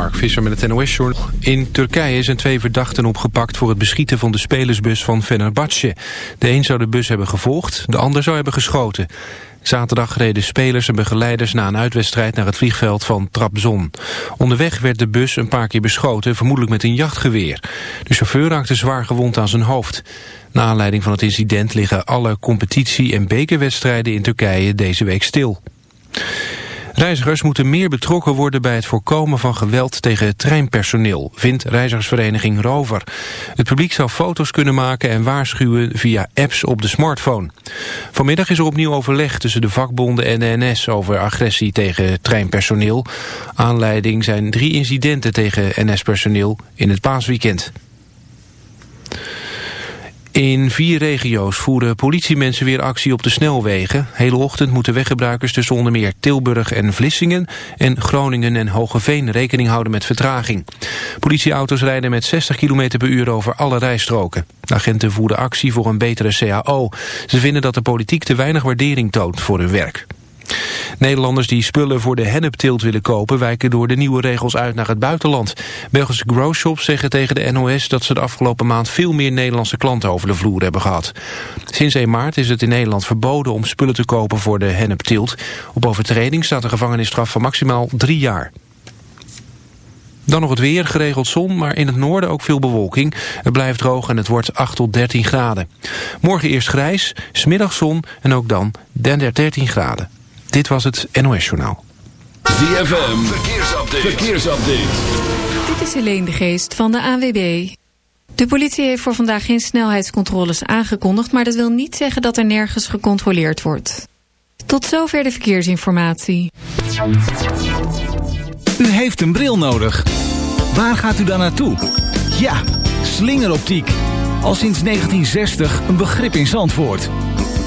Mark Visser met het NOS-journal. In Turkije zijn twee verdachten opgepakt voor het beschieten van de spelersbus van Fenerbahce. De een zou de bus hebben gevolgd, de ander zou hebben geschoten. Zaterdag reden spelers en begeleiders na een uitwedstrijd naar het vliegveld van Trabzon. Onderweg werd de bus een paar keer beschoten, vermoedelijk met een jachtgeweer. De chauffeur raakte zwaar gewond aan zijn hoofd. Na aanleiding van het incident liggen alle competitie- en bekerwedstrijden in Turkije deze week stil. Reizigers moeten meer betrokken worden bij het voorkomen van geweld tegen treinpersoneel, vindt reizigersvereniging Rover. Het publiek zou foto's kunnen maken en waarschuwen via apps op de smartphone. Vanmiddag is er opnieuw overleg tussen de vakbonden en de NS over agressie tegen treinpersoneel. Aanleiding zijn drie incidenten tegen NS-personeel in het paasweekend. In vier regio's voeren politiemensen weer actie op de snelwegen. Hele ochtend moeten weggebruikers tussen onder meer Tilburg en Vlissingen... en Groningen en Hogeveen rekening houden met vertraging. Politieauto's rijden met 60 km per uur over alle rijstroken. Agenten voeren actie voor een betere CAO. Ze vinden dat de politiek te weinig waardering toont voor hun werk. Nederlanders die spullen voor de hennepteelt willen kopen... wijken door de nieuwe regels uit naar het buitenland. Belgische growshops zeggen tegen de NOS... dat ze de afgelopen maand veel meer Nederlandse klanten over de vloer hebben gehad. Sinds 1 maart is het in Nederland verboden om spullen te kopen voor de hennepteelt. Op overtreding staat een gevangenisstraf van maximaal drie jaar. Dan nog het weer, geregeld zon, maar in het noorden ook veel bewolking. Het blijft droog en het wordt 8 tot 13 graden. Morgen eerst grijs, smiddag zon en ook dan 13 graden. Dit was het NOS Journaal. ZFM, verkeersupdate. verkeersupdate. Dit is Helene de Geest van de AWB. De politie heeft voor vandaag geen snelheidscontroles aangekondigd... maar dat wil niet zeggen dat er nergens gecontroleerd wordt. Tot zover de verkeersinformatie. U heeft een bril nodig. Waar gaat u dan naartoe? Ja, slingeroptiek. Al sinds 1960 een begrip in Zandvoort.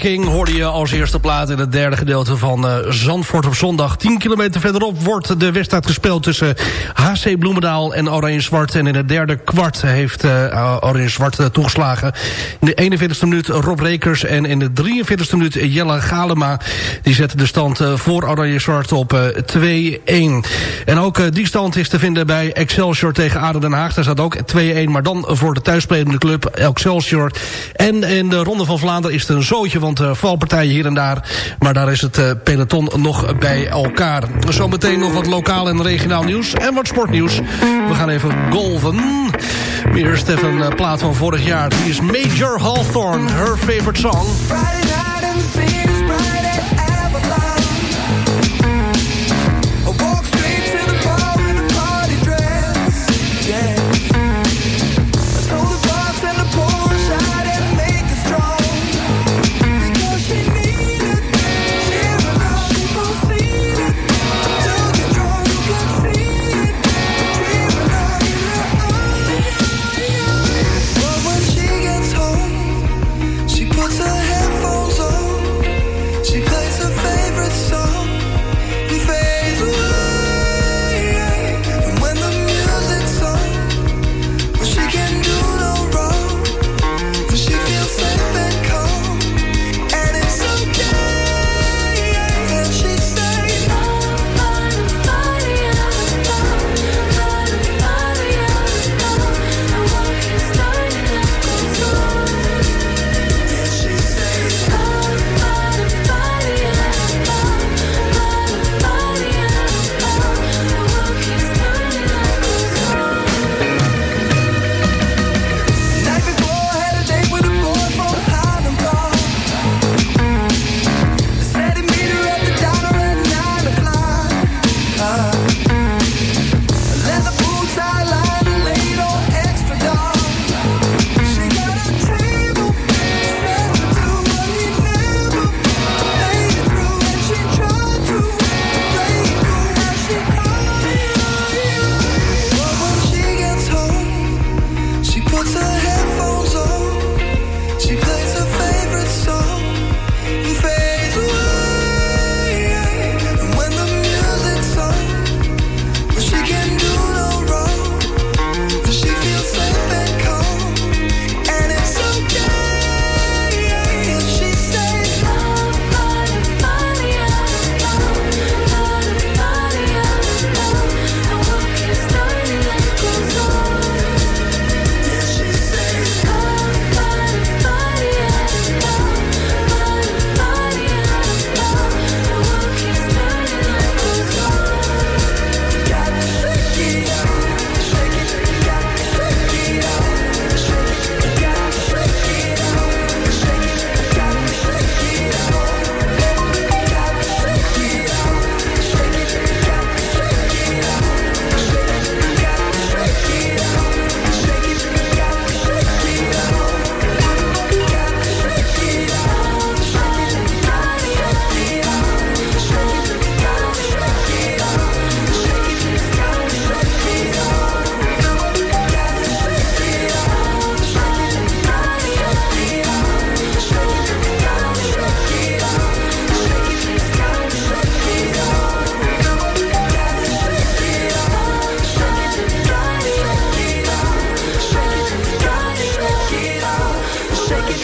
Viking. Je als eerste plaat... in het derde gedeelte van uh, Zandvoort op zondag. 10 kilometer verderop wordt de wedstrijd gespeeld... tussen HC Bloemendaal en Oranje-Zwart. En in het derde kwart heeft uh, Oranje-Zwart uh, toegeslagen. In de 41e minuut Rob Rekers en in de 43e minuut Jelle Galema. Die zetten de stand voor Oranje-Zwart op 2-1. En ook die stand is te vinden bij Excelsior tegen Aden Den Haag. Daar staat ook 2-1, maar dan voor de thuisspelende club Excelsior. En in de Ronde van Vlaanderen is het een zootje, want valpartijen hier en daar. Maar daar is het uh, peloton nog bij elkaar. Zometeen nog wat lokaal en regionaal nieuws en wat sportnieuws. We gaan even golven. Meer Stefan uh, plaat van vorig jaar. Die is Major Hawthorne, her favorite song.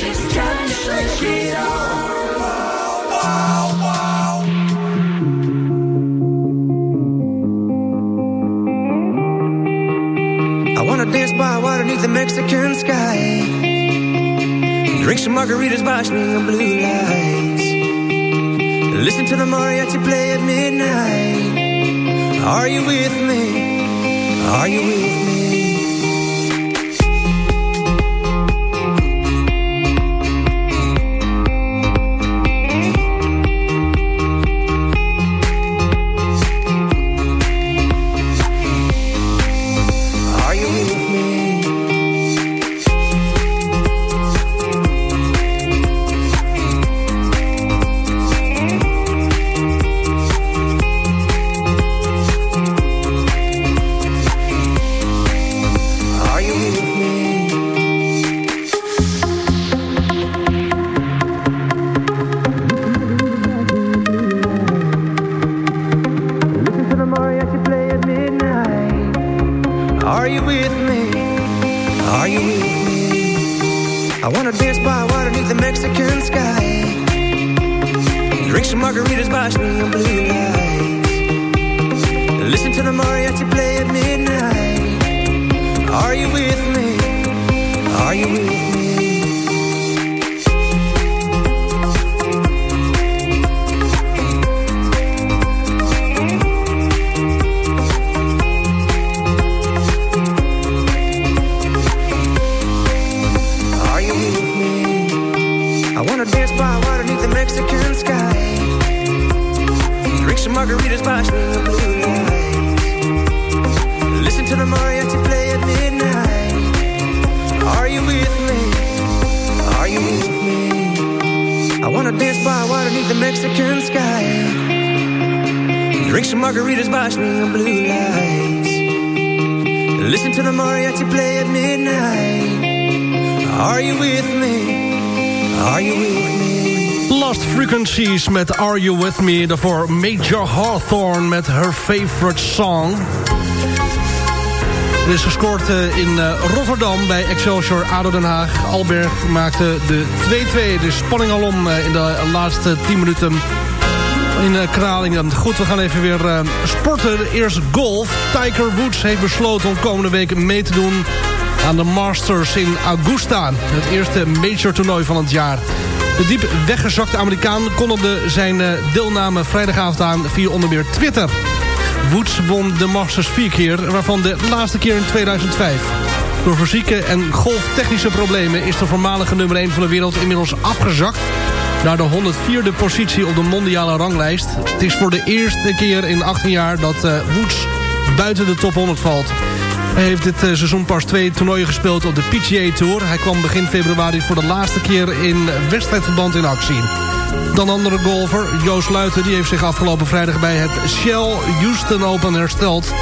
I wanna dance by water beneath the Mexican sky. Drink some margaritas by the blue lights. Listen to the mariachi play at midnight. Are you with me? Are you with me? Margaritas by swinging blue lights. Listen to the mariachi play at midnight. Are you with me? Are you with me? Lost Frequencies met Are You With Me. Daarvoor Major Hawthorne met Her Favorite Song. Er is gescoord eh, in eh, Rotterdam bij Excelsior ADO Den Haag. Alberg maakte de 2-2. De spanning alom eh, in de laatste 10 minuten in Kralingen. Goed, we gaan even weer sporten. Eerst golf. Tiger Woods heeft besloten om komende week mee te doen aan de Masters in Augusta. Het eerste major toernooi van het jaar. De diep weggezakte Amerikaan kondigde zijn eh, deelname vrijdagavond aan via onder meer Twitter. Woods won de Masters vier keer, waarvan de laatste keer in 2005. Door fysieke en golftechnische problemen is de voormalige nummer 1 van de wereld inmiddels afgezakt naar de 104e positie op de mondiale ranglijst. Het is voor de eerste keer in 18 jaar dat uh, Woods buiten de top 100 valt. Hij heeft dit eh, seizoen pas twee toernooien gespeeld op de PGA Tour. Hij kwam begin februari voor de laatste keer in wedstrijdverband in actie. Dan andere golfer, Joost Luiten, die heeft zich afgelopen vrijdag bij het Shell Houston Open hersteld.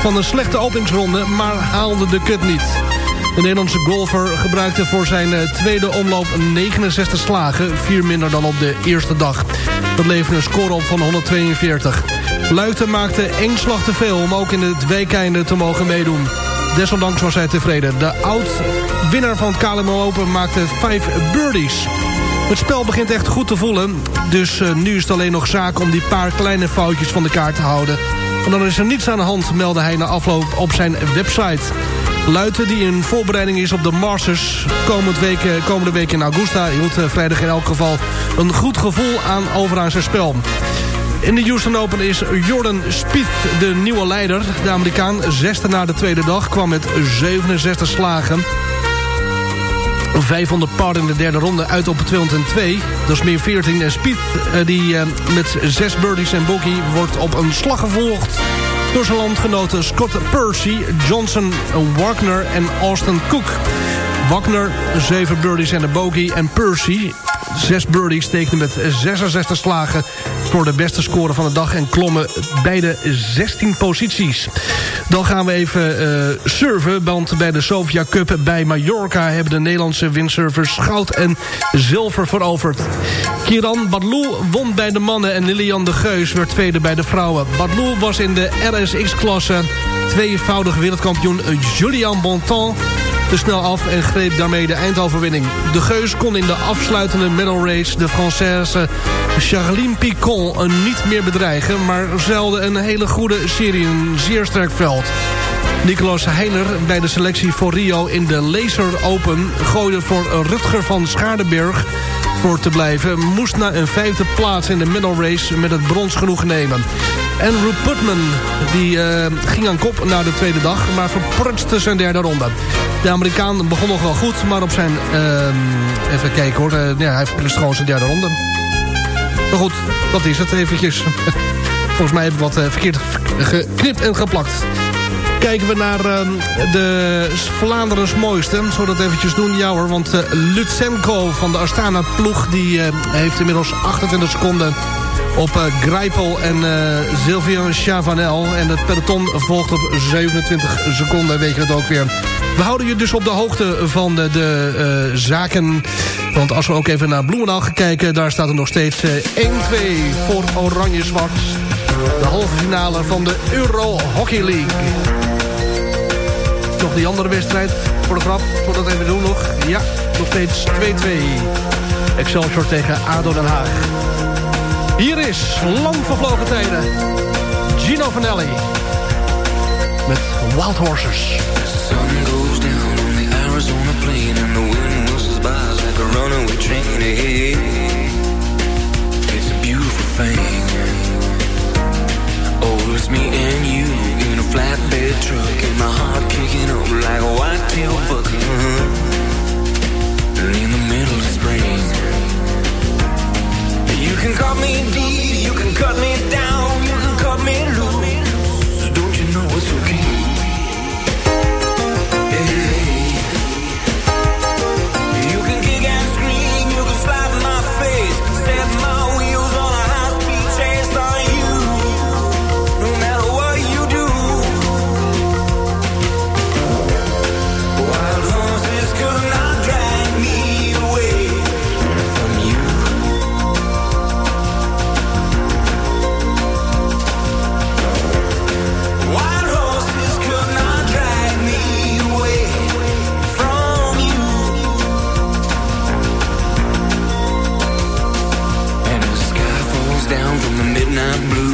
Van een slechte openingsronde, maar haalde de kut niet. De Nederlandse golfer gebruikte voor zijn eh, tweede omloop 69 slagen. Vier minder dan op de eerste dag. Dat leverde een score op van 142. Luiten maakte één slag te veel om ook in het weekeinde te mogen meedoen. Desondanks was hij tevreden. De oud-winnaar van het KLM Open maakte vijf birdies. Het spel begint echt goed te voelen. Dus uh, nu is het alleen nog zaak om die paar kleine foutjes van de kaart te houden. En dan is er niets aan de hand, meldde hij na afloop op zijn website. Luiten, die in voorbereiding is op de Masters komende week, eh, komende week in Augusta... hield uh, vrijdag in elk geval een goed gevoel aan over aan zijn spel. In de Houston Open is Jordan Spieth de nieuwe leider. De Amerikaan, zesde na de tweede dag, kwam met 67 slagen. 500 par in de derde ronde uit op 202. Dat is meer 14. En Spieth, eh, die eh, met zes birdies en bogey, wordt op een slag gevolgd door zijn landgenoten Scott Percy, Johnson Wagner en Austin Cook. Wagner, 7 birdies en een bogey. En Percy, 6 birdies, tekende met 66 slagen voor de beste score van de dag... en klommen beide 16 posities. Dan gaan we even uh, surfen, want bij de Sofia Cup bij Mallorca... hebben de Nederlandse windsurfers goud en zilver veroverd. Kiran Badlou won bij de mannen en Lilian de Geus werd tweede bij de vrouwen. Badlou was in de RSX-klasse tweevoudig wereldkampioen Julian Bonton te snel af en greep daarmee de eindoverwinning. De Geus kon in de afsluitende medal race de Française Charline Picon niet meer bedreigen... maar zeilde een hele goede serie, een zeer sterk veld. Nicolas Heiner bij de selectie voor Rio in de Laser Open... gooide voor Rutger van Schaardenberg voor te blijven... moest naar een vijfde plaats in de medal race met het brons genoeg nemen. Andrew Putman die, uh, ging aan kop na de tweede dag... maar verprutste zijn derde ronde. De Amerikaan begon nog wel goed, maar op zijn... Uh, even kijken hoor, uh, ja, hij verprutste gewoon zijn derde ronde. Maar goed, dat is het eventjes. Volgens mij heb ik wat uh, verkeerd geknipt en geplakt. Kijken we naar uh, de Vlaanderens mooiste. Zullen we dat eventjes doen? Ja hoor, want Lutsenko van de Astana ploeg... die heeft inmiddels 28 seconden op eh, uh, Grijpel en eh, uh, Sylvia Chavanel. En het peloton volgt op 27 seconden, weet je het ook weer. We houden je dus op de hoogte van de, eh, zaken. Want als we ook even naar Bloemendaal kijken... daar staat er nog steeds 1-2 voor Oranje-Zwart. De halve finale van de Euro Hockey League nog die andere wedstrijd. Voor de grap, voor dat even doen nog. Ja, nog steeds 2-2. Excelsior tegen ADO Den Haag. Hier is lang vervlogen tijden. Gino Vanelli. Met Wild Horses. Arizona plane and the wind whistles by like a runaway train. Hey, it's a beautiful thing. Oh, it's me and you in a flatbed truck and my heart kicking up like a whitetail buck. bucket -huh. In the middle of spring. can cut me deep, you can cut me down, you can cut me loose. I'm blue.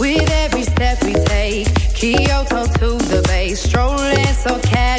With every step we take, Kyoto to the base, strolling so casual.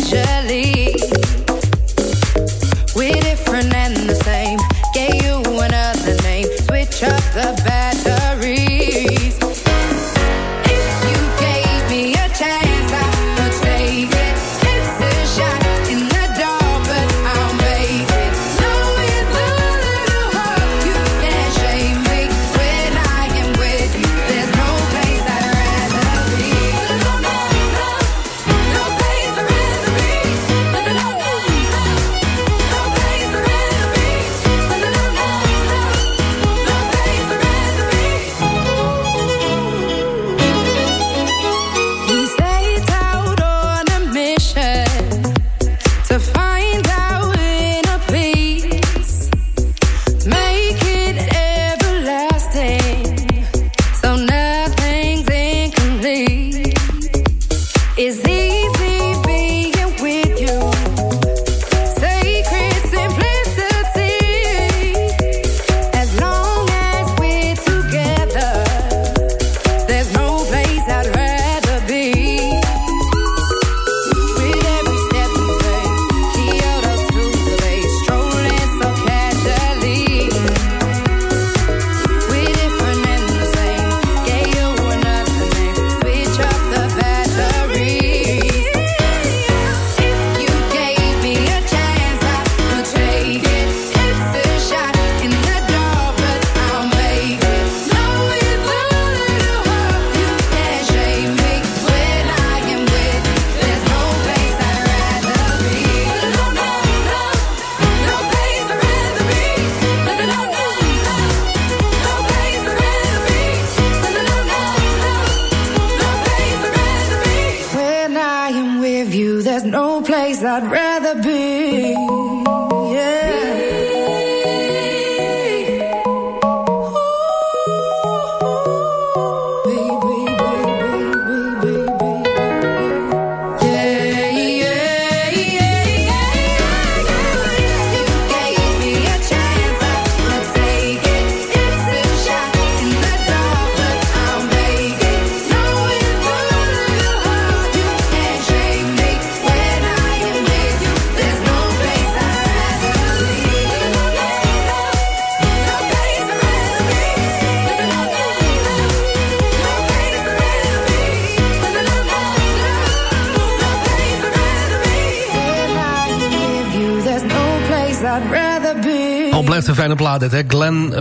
plaat dit, hè? Glenn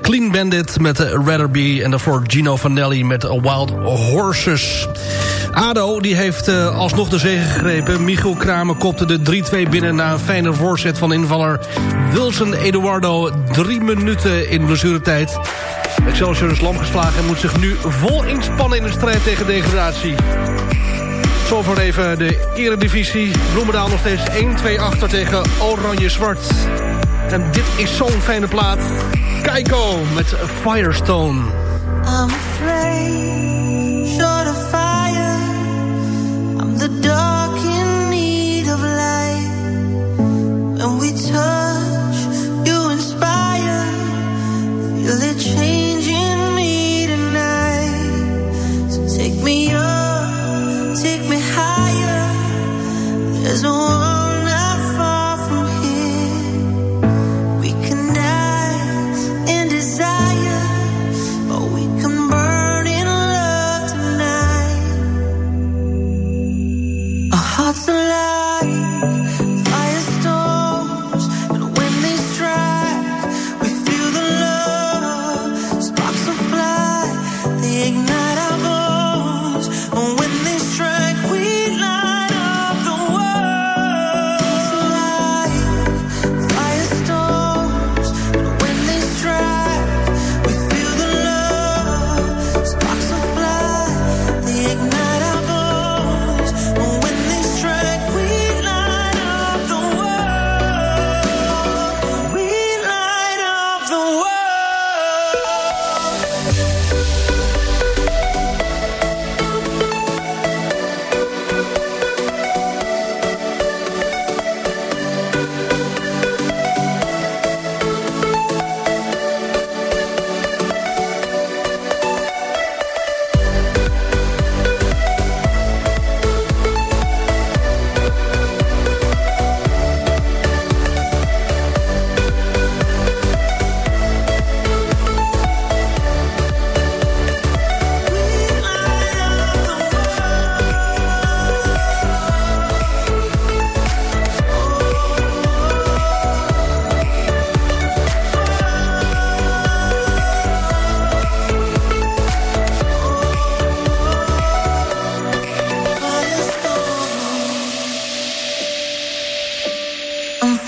Clean Bandit met eh, de Ratherby... en daarvoor Gino Vanelli met eh, Wild Horses. ADO die heeft eh, alsnog de zegen gegrepen. Michiel Kramer kopte de 3-2 binnen na een fijne voorzet van invaller Wilson Eduardo. Drie minuten in blessuretijd. Excelsior is lam geslagen en moet zich nu vol inspannen in de strijd tegen degradatie. Zo voor even de eredivisie. Bloemendaal nog steeds 1-2 achter tegen Oranje-Zwart. En dit is zo'n fijne plaat. Keiko met Firestone. I'm afraid, short of fire. I'm the dark in need of light. And we turn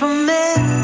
from it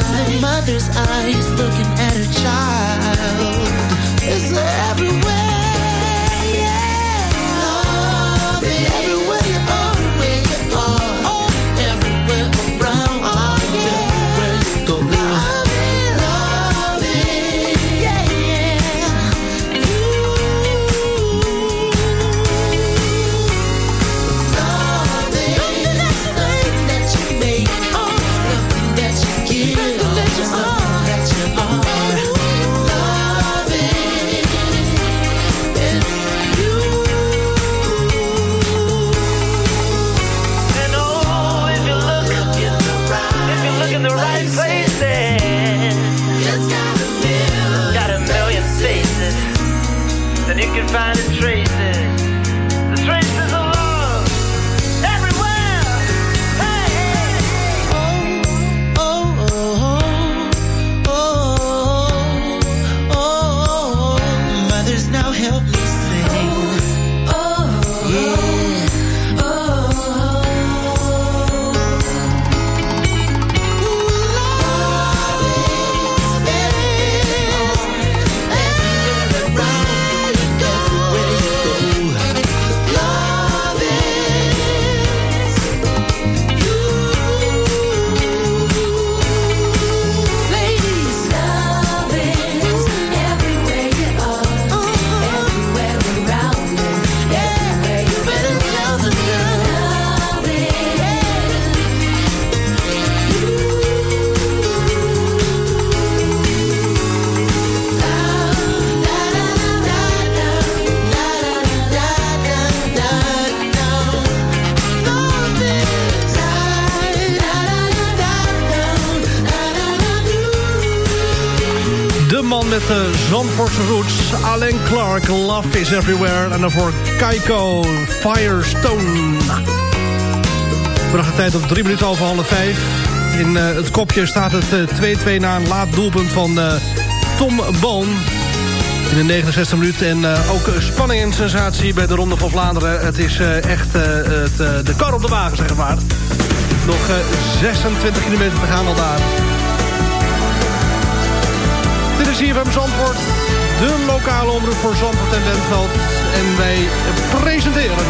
in the mother's eyes looking at her child. It's everywhere, Everywhere. En daarvoor Kaiko, Firestone. Bracht de tijd op drie minuten over half vijf. In eh, het kopje staat het eh, 2-2 na een laat doelpunt van eh, Tom Boon. In de 69 minuten. En eh, ook spanning en sensatie bij de Ronde van Vlaanderen. Het is eh, echt eh, het, eh, de kar op de wagen, zeg maar. Nog eh, 26 kilometer te gaan al daar. Dit is IFM Zandvoort, de lokale omroep voor Zandvoort en Bentveld. En wij presenteren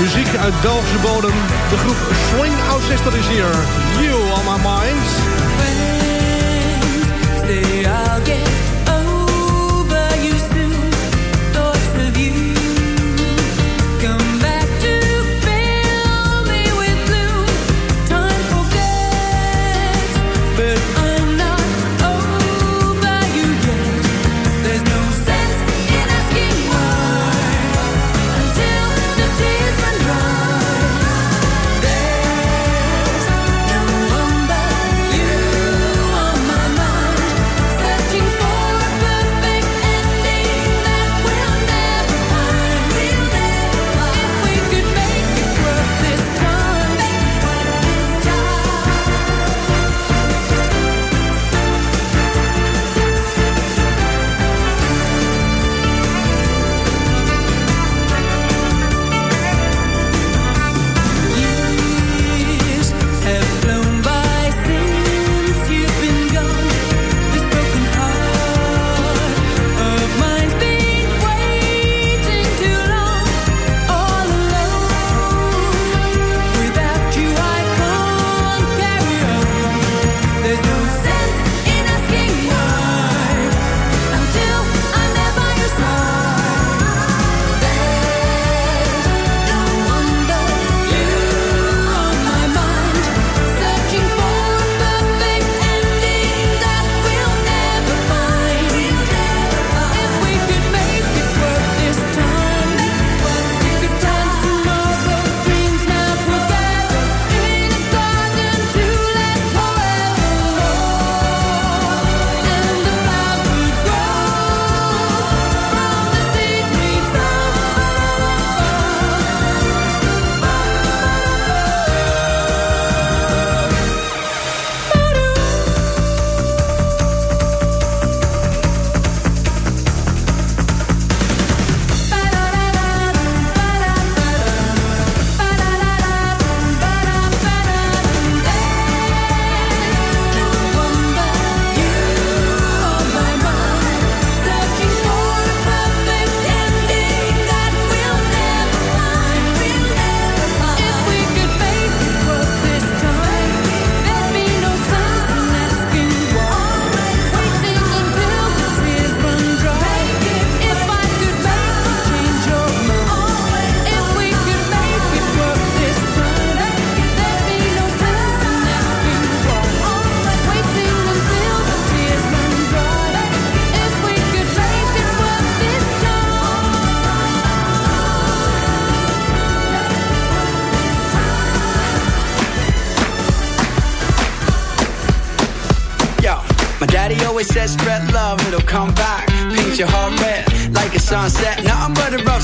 muziek uit Belgische bodem. De groep Swing Out Sister is hier. You on my mind.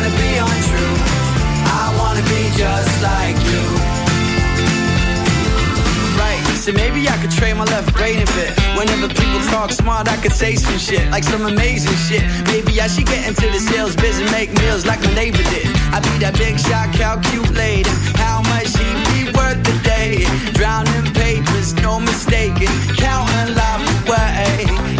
wanna be untrue. I wanna be just like you. Right, so maybe I could trade my left brain a bit. Whenever people talk smart, I could say some shit, like some amazing shit. Maybe I should get into the sales biz and make meals like my neighbor did. I'd be that big shot, calculating how much he'd be worth a day. Drowning papers, no mistaking, counting life away.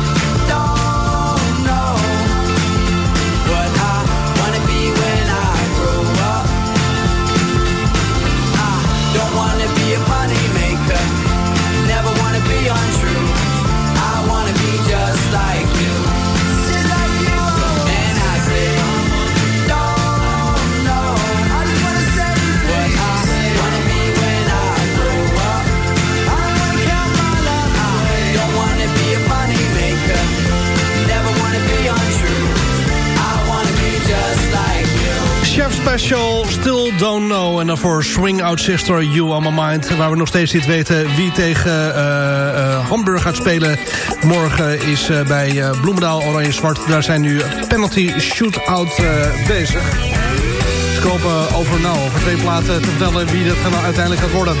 En daarvoor Swing Out Sister, You On My Mind. Waar we nog steeds niet weten wie tegen eh, eh, Hamburg gaat spelen. Morgen is eh, bij Bloemendaal Oranje Zwart. Daar zijn nu penalty shootout bezig. Ze kopen over, nou, over twee platen te vertellen wie dat gaan uiteindelijk gaat worden.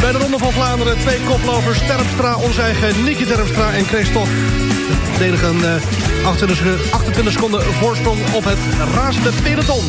Bij de Ronde van Vlaanderen twee koplovers. Terpstra, onze eigen Nicky Terpstra en Christophe. Verdedigen eh, 28, 28 seconden voorsprong op het razende peloton.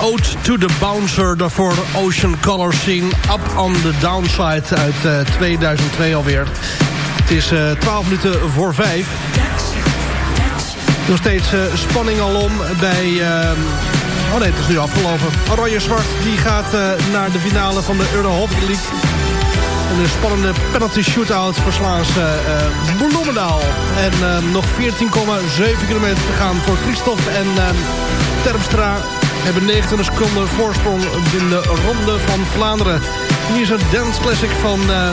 Ode to the Bouncer. Daarvoor Ocean Color Scene, Up on the Downside uit uh, 2002 alweer. Het is uh, 12 minuten voor 5. Nog steeds uh, spanning alom bij... oh nee, het is nu afgelopen. Oranje-Zwart die gaat naar de finale van de Euro Hockey League. Een spannende penalty shootout verslaan ze Bloemendaal. En nog 14,7 kilometer te gaan voor Christophe en Terpstra. Hebben 29 seconden voorsprong in de ronde van Vlaanderen. Hier is een dance classic van uh,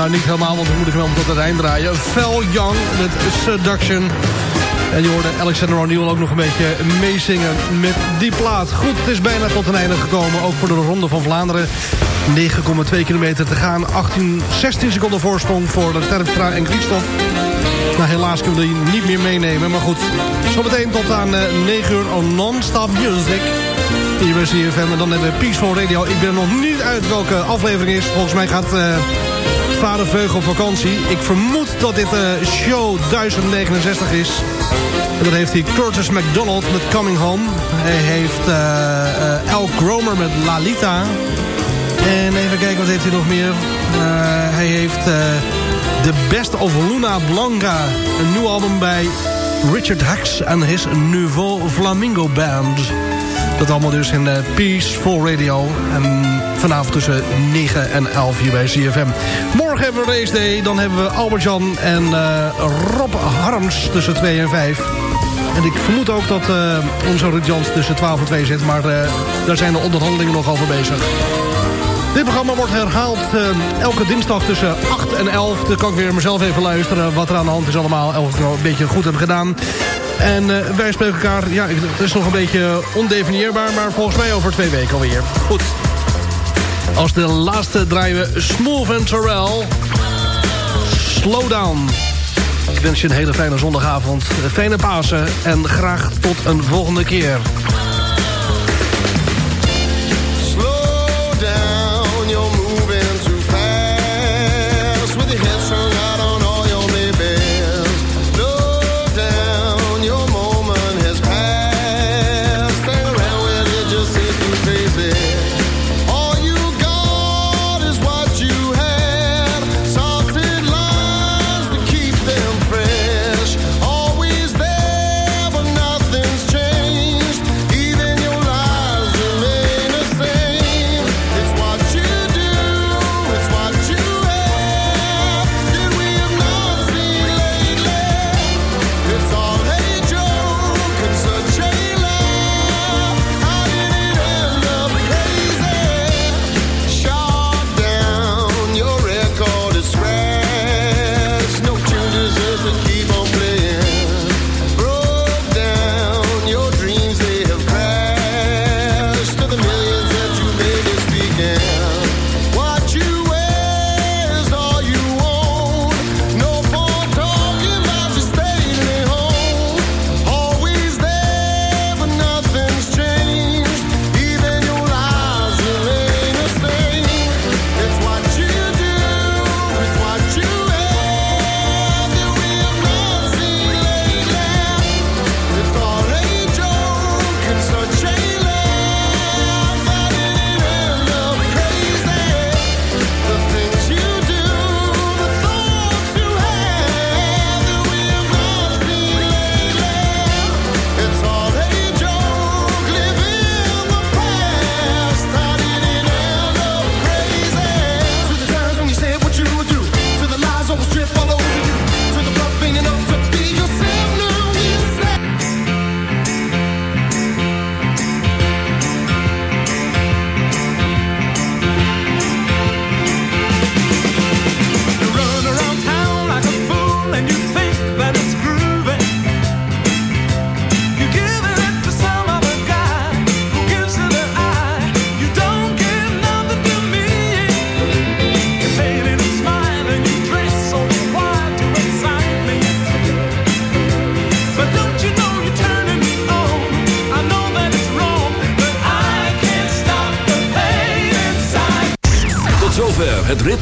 Nou, niet helemaal, want dan moet ik wel tot het eind draaien. Fel Young met Seduction. En je hoorde Alexander O'Neill ook nog een beetje meezingen met die plaat. Goed, het is bijna tot een einde gekomen. Ook voor de Ronde van Vlaanderen. 9,2 kilometer te gaan. 18, 16 seconden voorsprong voor de Terpstra en Christophe. Nou, helaas kunnen we die niet meer meenemen. Maar goed, zometeen tot aan eh, 9 uur on non-stop music. Hier bij CFM. En dan hebben we Peaceful Radio. Ik ben nog niet uit welke aflevering is. Volgens mij gaat eh, vader Veugel vakantie. Ik vermoed dat dit eh, show 1069 is. En dan heeft hij Curtis McDonald met Coming Home. Hij heeft eh, Al Gromer met Lalita. En even kijken, wat heeft hij nog meer? Hij heeft The Best of Luna Blanca. Een nieuw album bij Richard Hux en his Nouveau Flamingo Band. Dat allemaal dus in eh, Peaceful Radio. En vanavond tussen 9 en 11 hier bij CFM. Morgen hebben we race day. Dan hebben we Albert-Jan en eh, Rob Harms tussen 2 en 5. En ik vermoed ook dat eh, onze Ruud Jans tussen 12 en 2 zit. Maar daar zijn de onderhandelingen nog over bezig. Dit programma wordt herhaald elke dinsdag tussen 8 en 11. Dan kan ik weer mezelf even luisteren wat er aan de hand is allemaal. Of we het een beetje goed hebben gedaan. En eh, wij spreken elkaar, ja, het is nog een beetje ondefinieerbaar... maar volgens mij over twee weken alweer. Goed. Als de laatste draaien we Smooth and Terrell. Slow down. Ik wens je een hele fijne zondagavond, een fijne Pasen... en graag tot een volgende keer.